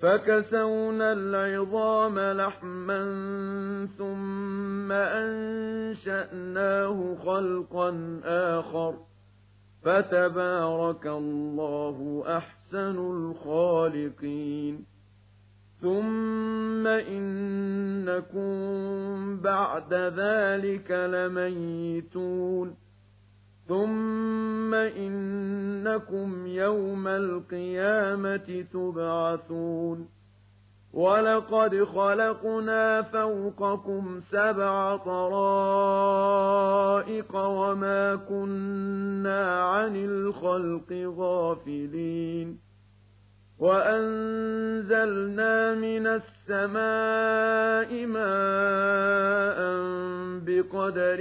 فكسونا العظام لحما ثم أنشأناه خلقا آخر فتبارك الله أحسن الخالقين ثم إنكم بعد ذلك لميتون ثم إنكم يوم القيامة تبعثون ولقد خلقنا فوقكم سبع طرائق وما كنا عن الخلق غافلين وأنزلنا من السماء ماء بقدر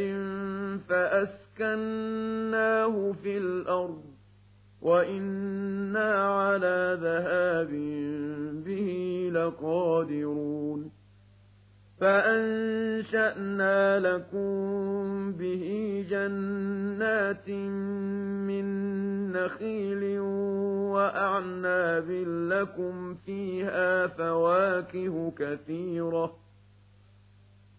فأسكناه في الأرض وإنا على ذهاب به لقادرون فأنشأنا لكم به جنات من نخيل وأعناب لكم فيها فواكه كثيرة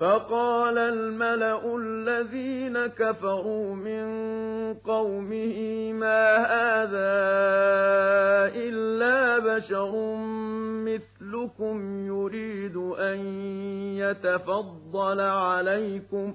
فقال الملأ الذين كفروا من قومه ما هذا إلا بشر مثلكم يريد أن يتفضل عليكم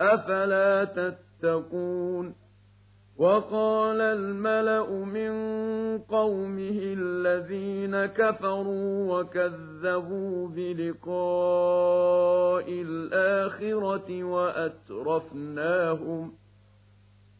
أَفَلَا تَتَّقُونَ وَقَالَ الْمَلَأُ مِن قَوْمِهِ الَّذِينَ كَفَرُوا وَكَذَّبُوا بِلِقَاءِ الْآخِرَةِ وَأَتْرَفْنَاهُمْ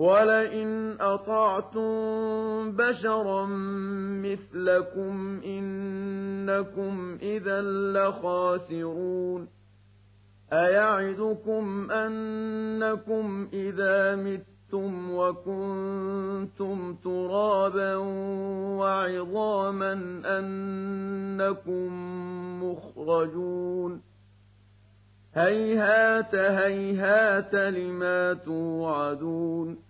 وَلَئِنْ أَطَعْتُم بَشَرًا مِّثْلَكُمْ إِنَّكُمْ إِذًا لَّخَاسِرُونَ أَيَعِدُكُمْ أَنَّكُمْ إِذَا مِتُّمْ وَكُنتُمْ تُرَابًا وَعِظَامًا أَنَّكُم مُّخْرَجُونَ هَيْهَاتَ هَيْهَاتَ لِمَا تُوعَدُونَ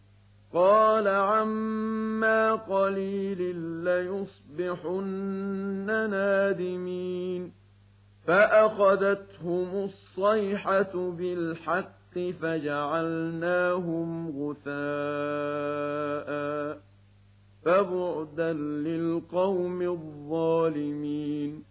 قَالَ عَمَّا قَلِيلٍ لَّيُصْبِحُنَّ نَادِمِينَ فَأَخَذَتْهُمُ الصَّيْحَةُ بِالْحَقِّ فَجَعَلْنَاهُمْ غُثَاءً فَبُعْدًا لِّلْقَوْمِ الظَّالِمِينَ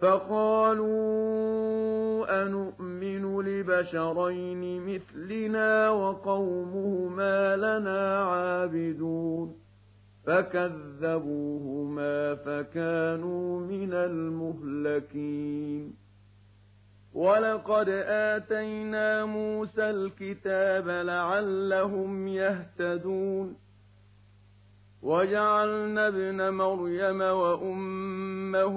فقالوا أنؤمن لبشرين مثلنا وقومهما لنا عابدون فكذبوهما فكانوا من المهلكين ولقد آتينا موسى الكتاب لعلهم يهتدون وجعلنا ابن مريم وأمه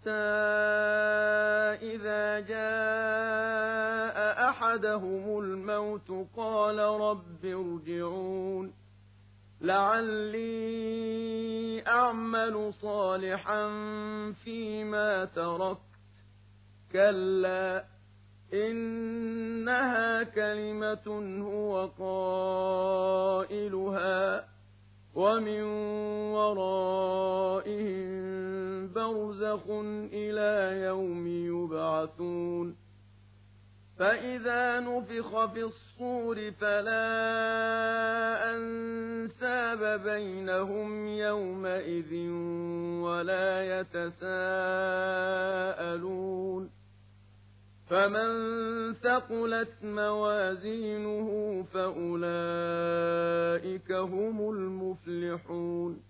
حتى إذا جاء أحدهم الموت قال رب ارجعون. لعلي أعمل صالحا فيما تركت. كلا إنها كلمة هو قائلها ومن ورائهم برزخ إلى يوم يبعثون فإذا نفخ في الصور فلا أنساب بينهم يومئذ ولا يتساءلون فمن ثقلت موازينه فأولئك هم المفلحون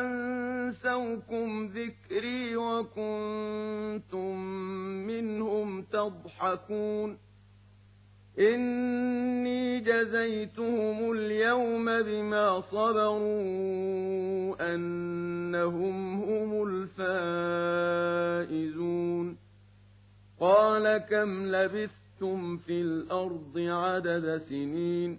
أنسوكم ذكري وكنتم منهم تضحكون إني جزيتهم اليوم بما صبروا أنهم هم الفائزون قال كم لبثتم في الأرض عدد سنين